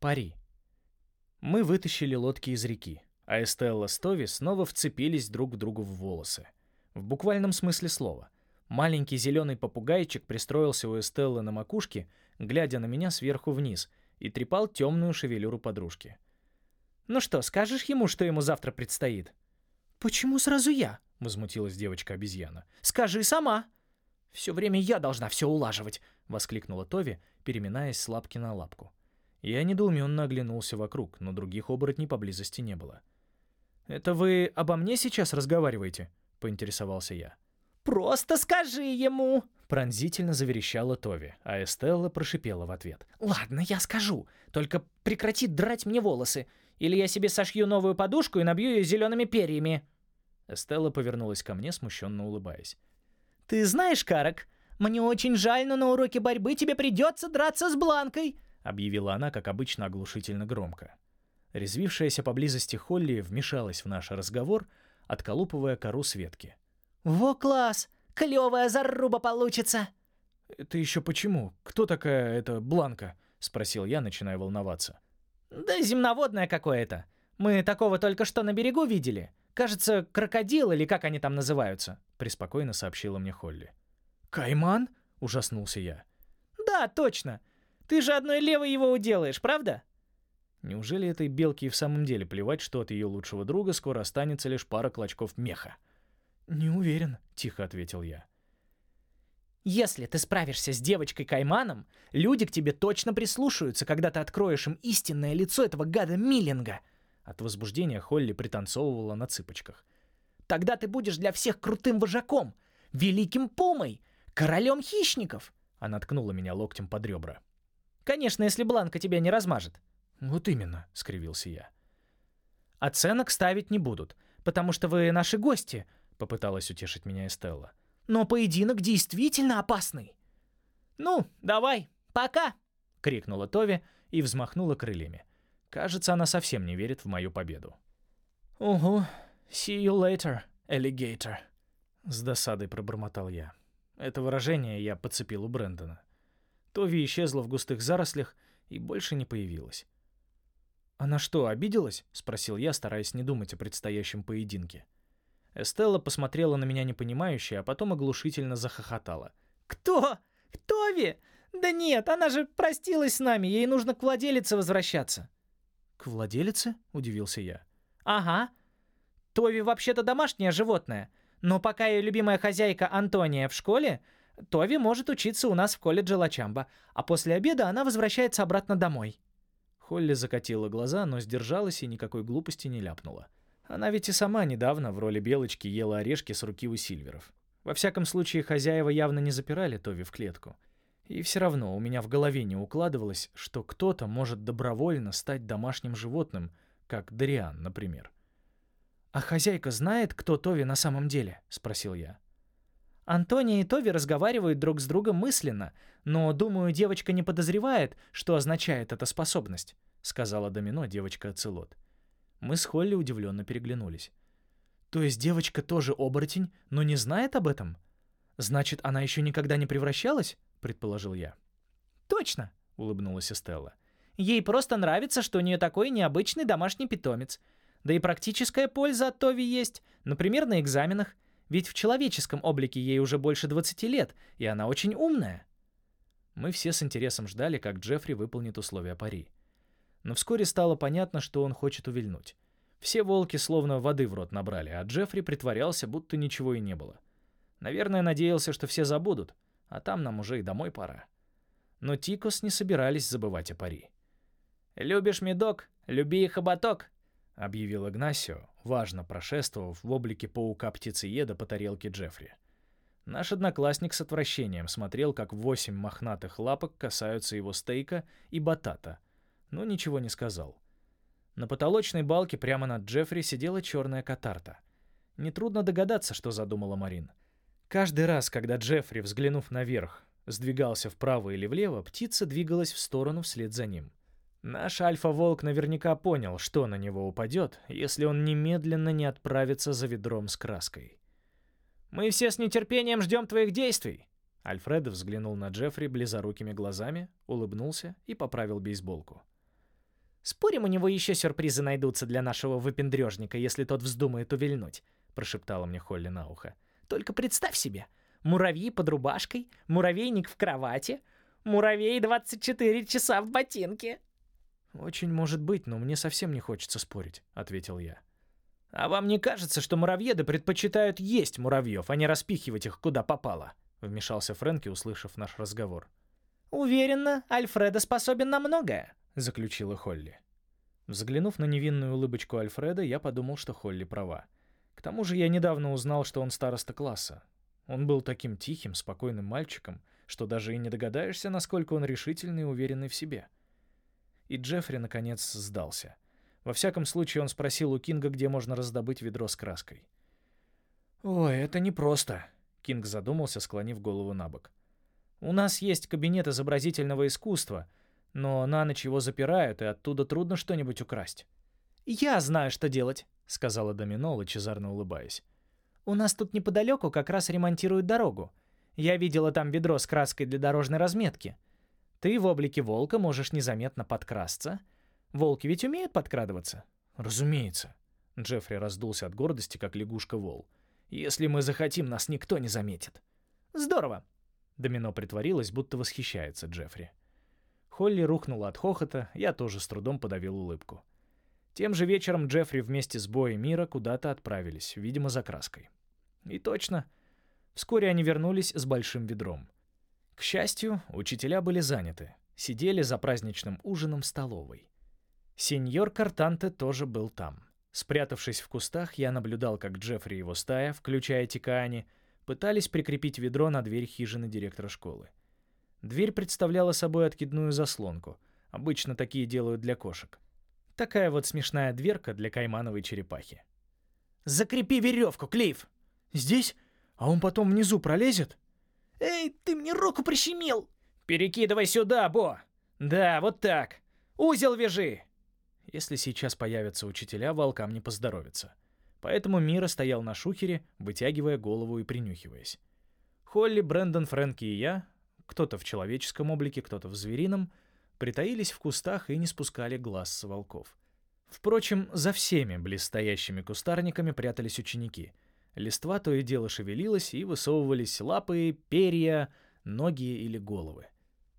Пари. Мы вытащили лодки из реки, а Эстелла с Тови снова вцепились друг к другу в волосы. В буквальном смысле слова. Маленький зеленый попугайчик пристроился у Эстеллы на макушке, глядя на меня сверху вниз, и трепал темную шевелюру подружки. «Ну что, скажешь ему, что ему завтра предстоит?» «Почему сразу я?» — возмутилась девочка-обезьяна. «Скажи сама!» «Все время я должна все улаживать!» — воскликнула Тови, переминаясь с лапки на лапку. Я недоуменно оглянулся вокруг, но других оборотней поблизости не было. «Это вы обо мне сейчас разговариваете?» — поинтересовался я. «Просто скажи ему!» Пронзительно заверещала Тови, а Эстелла прошипела в ответ. «Ладно, я скажу. Только прекрати драть мне волосы. Или я себе сошью новую подушку и набью ее зелеными перьями». Эстелла повернулась ко мне, смущенно улыбаясь. «Ты знаешь, Карак, мне очень жаль, но на уроке борьбы тебе придется драться с Бланкой объявила она, как обычно, оглушительно громко. Резвившаяся поблизости Холли вмешалась в наш разговор, отколупывая кору с ветки. «Во класс! Клевая заруба получится!» «Это еще почему? Кто такая эта Бланка?» — спросил я, начиная волноваться. «Да земноводное какое-то. Мы такого только что на берегу видели. Кажется, крокодил или как они там называются», — преспокойно сообщила мне Холли. «Кайман?» — ужаснулся я. «Да, точно. Ты же одной левой его уделаешь, правда?» Неужели этой белке и в самом деле плевать, что от ее лучшего друга скоро останется лишь пара клочков меха? «Не уверен», — тихо ответил я. «Если ты справишься с девочкой-кайманом, люди к тебе точно прислушаются, когда ты откроешь им истинное лицо этого гада Миллинга». От возбуждения Холли пританцовывала на цыпочках. «Тогда ты будешь для всех крутым вожаком, великим пумой, королем хищников!» Она ткнула меня локтем под ребра. Конечно, если Бланка тебя не размажет». «Вот именно», — скривился я. «Оценок ставить не будут, потому что вы наши гости», — попыталась утешить меня Эстелла. «Но поединок действительно опасный». «Ну, давай, пока!» — крикнула Тови и взмахнула крыльями. Кажется, она совсем не верит в мою победу. «Угу, see you later, alligator», — с досадой пробормотал я. Это выражение я подцепил у Брэндона. Тови исчезла в густых зарослях и больше не появилась. «Она что, обиделась?» — спросил я, стараясь не думать о предстоящем поединке. Эстелла посмотрела на меня непонимающе, а потом оглушительно захохотала. «Кто? Тови? Да нет, она же простилась с нами, ей нужно к владелице возвращаться». «К владелице?» — удивился я. «Ага. Тови вообще-то домашнее животное, но пока ее любимая хозяйка Антония в школе, Тови может учиться у нас в колледже Лачамба, а после обеда она возвращается обратно домой». Холли закатила глаза, но сдержалась и никакой глупости не ляпнула. Она ведь и сама недавно в роли белочки ела орешки с руки у Сильверов. Во всяком случае, хозяева явно не запирали Тови в клетку. И все равно у меня в голове не укладывалось, что кто-то может добровольно стать домашним животным, как Дариан, например. «А хозяйка знает, кто Тови на самом деле?» — спросил я. Антония и Тови разговаривают друг с другом мысленно, но, думаю, девочка не подозревает, что означает эта способность», — сказала Домино девочка Ацелот. Мы с Холли удивленно переглянулись. «То есть девочка тоже оборотень, но не знает об этом? Значит, она еще никогда не превращалась?» — предположил я. «Точно!» — улыбнулась Эстелла. «Ей просто нравится, что у нее такой необычный домашний питомец. Да и практическая польза от Тови есть, например, на экзаменах — ведь в человеческом облике ей уже больше 20 лет, и она очень умная. Мы все с интересом ждали, как Джеффри выполнит условия пари. Но вскоре стало понятно, что он хочет увильнуть. Все волки словно воды в рот набрали, а Джеффри притворялся, будто ничего и не было. Наверное, надеялся, что все забудут, а там нам уже и домой пора. Но Тикос не собирались забывать о пари. «Любишь медок? Люби и хоботок!» — объявил Игнасио, важно прошествовав в облике паука-птицееда по тарелке Джеффри. Наш одноклассник с отвращением смотрел, как восемь мохнатых лапок касаются его стейка и батата, но ничего не сказал. На потолочной балке прямо над Джеффри сидела черная катарта. Нетрудно догадаться, что задумала Марин. Каждый раз, когда Джеффри, взглянув наверх, сдвигался вправо или влево, птица двигалась в сторону вслед за ним. Наш альфа-волк наверняка понял, что на него упадет, если он немедленно не отправится за ведром с краской. «Мы все с нетерпением ждем твоих действий!» Альфред взглянул на Джеффри близорукими глазами, улыбнулся и поправил бейсболку. «Спорим, у него еще сюрпризы найдутся для нашего выпендрежника, если тот вздумает увильнуть», — прошептала мне Холли на ухо. «Только представь себе, муравьи под рубашкой, муравейник в кровати, муравей 24 часа в ботинке». «Очень может быть, но мне совсем не хочется спорить», — ответил я. «А вам не кажется, что муравьеды предпочитают есть муравьев, а не распихивать их куда попало?» — вмешался Фрэнки, услышав наш разговор. «Уверена, Альфреда способен на многое», — заключила Холли. Взглянув на невинную улыбочку Альфреда, я подумал, что Холли права. К тому же я недавно узнал, что он староста класса. Он был таким тихим, спокойным мальчиком, что даже и не догадаешься, насколько он решительный и уверенный в себе. И Джеффри, наконец, сдался. Во всяком случае, он спросил у Кинга, где можно раздобыть ведро с краской. «Ой, это непросто», — Кинг задумался, склонив голову на бок. У нас есть кабинет изобразительного искусства, но на ночь его запирают, и оттуда трудно что-нибудь украсть. «Я знаю, что делать», — сказала Домино, лучезарно улыбаясь. «У нас тут неподалеку как раз ремонтируют дорогу. Я видела там ведро с краской для дорожной разметки. Ты в облике волка можешь незаметно подкрасться. Волки ведь умеют подкрадываться?» «Разумеется». Джеффри раздулся от гордости, как лягушка-вол. «Если мы захотим, нас никто не заметит». «Здорово. Домино притворилась, будто восхищается Джеффри. Холли рухнула от хохота, я тоже с трудом подавил улыбку. Тем же вечером Джеффри вместе с Боей Мира куда-то отправились, видимо, за краской. И точно. Вскоре они вернулись с большим ведром. К счастью, учителя были заняты, сидели за праздничным ужином в столовой. Сеньор Картанте тоже был там. Спрятавшись в кустах, я наблюдал, как Джеффри и его стая, включая Тикаани, пытались прикрепить ведро на дверь хижины директора школы. Дверь представляла собой откидную заслонку. Обычно такие делают для кошек. Такая вот смешная дверка для каймановой черепахи. «Закрепи веревку, Клейв!» «Здесь? А он потом внизу пролезет?» «Эй, ты мне руку прищемил!» «Перекидывай сюда, Бо!» «Да, вот так! Узел вяжи!» Если сейчас появятся учителя, волкам не поздоровится. Поэтому Мира стоял на шухере, вытягивая голову и принюхиваясь. Холли, Брэндон, Фрэнки и я, кто-то в человеческом облике, кто-то в зверином, притаились в кустах и не спускали глаз с волков. Впрочем, за всеми близстоящими кустарниками прятались ученики. Листва то и дело шевелилась, и высовывались лапы, перья, ноги или головы.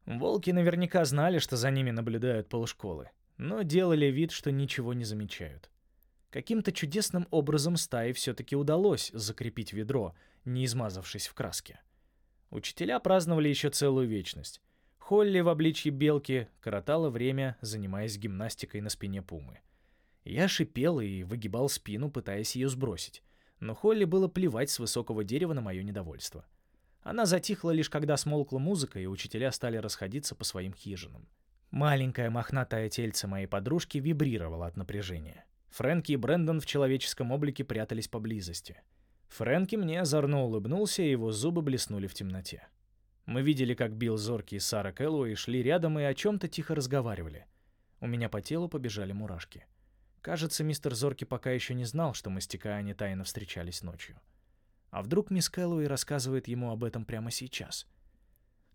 Волки наверняка знали, что за ними наблюдают полшколы, но делали вид, что ничего не замечают. Каким-то чудесным образом стае все-таки удалось закрепить ведро, не измазавшись в краске. Учителя праздновали еще целую вечность. Холли в обличье белки коротала время, занимаясь гимнастикой на спине пумы. Я шипел и выгибал спину, пытаясь ее сбросить. Но Холли было плевать с высокого дерева на мое недовольство. Она затихла лишь когда смолкла музыка, и учителя стали расходиться по своим хижинам. Маленькое мохнатое тельце моей подружки вибрировало от напряжения. Фрэнки и Брэндон в человеческом облике прятались поблизости. Фрэнки мне озорно улыбнулся, и его зубы блеснули в темноте. Мы видели, как Билл Зорки и Сара Кэллоуэй шли рядом и о чем-то тихо разговаривали. У меня по телу побежали мурашки. Кажется, мистер Зорки пока еще не знал, что мы с Тикаани тайно встречались ночью. А вдруг мисс Кэллоуэй рассказывает ему об этом прямо сейчас?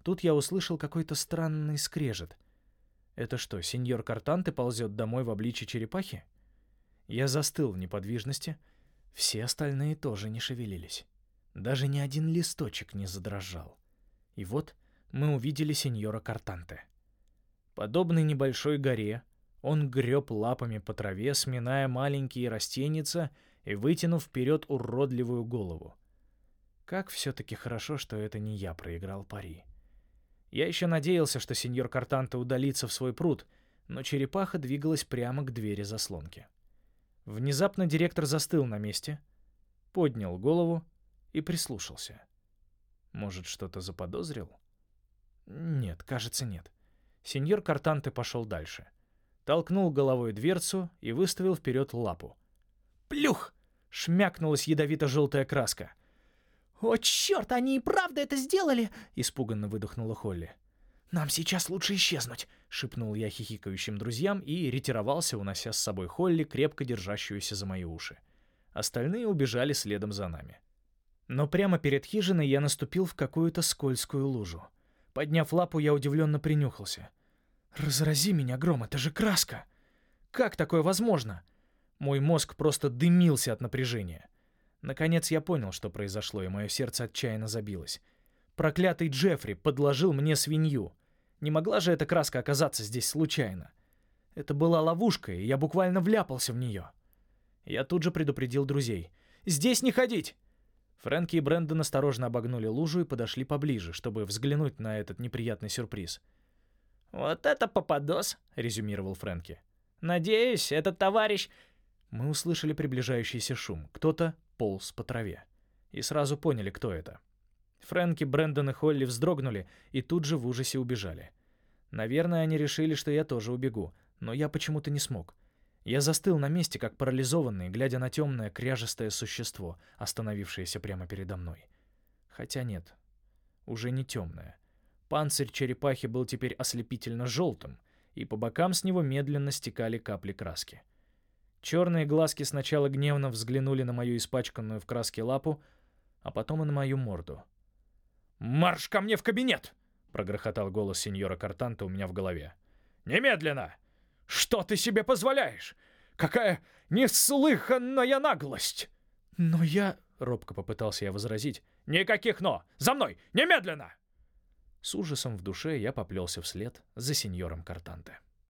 Тут я услышал какой-то странный скрежет. Это что, сеньор Картанте ползет домой в обличье черепахи? Я застыл в неподвижности. Все остальные тоже не шевелились. Даже ни один листочек не задрожал. И вот мы увидели сеньора Картанте. Подобный небольшой горе, он греб лапами по траве, сминая маленькие растеница и вытянув вперед уродливую голову. Как все-таки хорошо, что это не я проиграл пари. Я еще надеялся, что сеньор Картанте удалится в свой пруд, но черепаха двигалась прямо к двери заслонки. Внезапно директор застыл на месте, поднял голову и прислушался. Может, что-то заподозрил? Нет, кажется, нет. Сеньор Картанте пошел дальше. Толкнул головой дверцу и выставил вперед лапу. «Плюх!» — шмякнулась ядовито-желтая краска. «О, черт, они и правда это сделали!» — испуганно выдохнула Холли. «Нам сейчас лучше исчезнуть», — шепнул я хихикающим друзьям и ретировался, унося с собой Холли, крепко держащуюся за мои уши. Остальные убежали следом за нами. Но прямо перед хижиной я наступил в какую-то скользкую лужу. Подняв лапу, я удивленно принюхался. «Разрази меня, Гром, это же краска!» Как такое возможно? Мой мозг просто дымился от напряжения. Наконец я понял, что произошло, и мое сердце отчаянно забилось. Проклятый Джеффри подложил мне свинью. Не могла же эта краска оказаться здесь случайно. Это была ловушка, и я буквально вляпался в нее. Я тут же предупредил друзей. «Здесь не ходить!» Фрэнки и Брэндон осторожно обогнули лужу и подошли поближе, чтобы взглянуть на этот неприятный сюрприз. «Вот это попадос!» — резюмировал Фрэнки. «Надеюсь, этот товарищ...» Мы услышали приближающийся шум. Кто-то полз по траве. И сразу поняли, кто это. Фрэнки, Брэндон и Холли вздрогнули и тут же в ужасе убежали. Наверное, они решили, что я тоже убегу, но я почему-то не смог. Я застыл на месте, как парализованный, глядя на темное, кряжестое существо, остановившееся прямо передо мной. Хотя нет, уже не темное. Панцирь черепахи был теперь ослепительно желтым, и по бокам с него медленно стекали капли краски. Черные глазки сначала гневно взглянули на мою испачканную в краске лапу, а потом и на мою морду. «Марш ко мне в кабинет!» — прогрохотал голос сеньора Картанта у меня в голове. «Немедленно! Что ты себе позволяешь? Какая неслыханная наглость!» «Но я...» — робко попытался я возразить. «Никаких «но»! За мной! Немедленно!» С ужасом в душе я поплелся вслед за сеньором Картанте.